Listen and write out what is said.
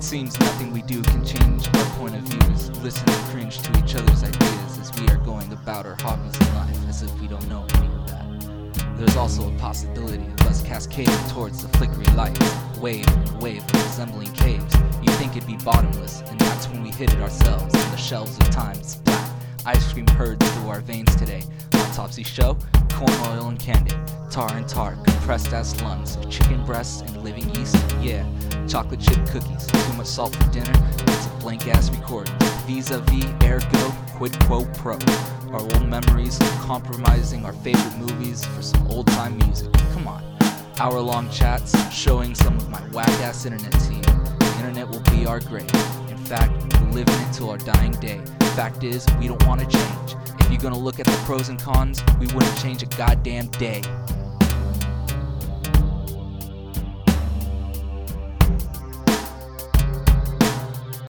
seems nothing we do can change our point of views. Listen and cringe to each other's ideas as we are going about our hobbies in life as if we don't know any of that. There's also a possibility of us cascading towards the flickering lights, wave and wave resembling caves. You think it'd be bottomless, and that's when we hit it ourselves on the shelves of time splat. Ice cream purged through our veins today. Autopsy show, corn oil and candy, tar and tar, compressed ass lungs, chicken breasts and living yeast. Yeah, chocolate chip cookies, too much salt for dinner. It's a blank ass recording. Vis-a-vis, ergo, quid quo pro. Our old memories, compromising our favorite movies for some old time music. Come on. Hour long chats showing some of my whack ass internet team. The internet will be our grave. In fact, we're living it till our dying day. Fact is, we don't want to change. If you're gonna look at the pros and cons, we wouldn't change a goddamn day.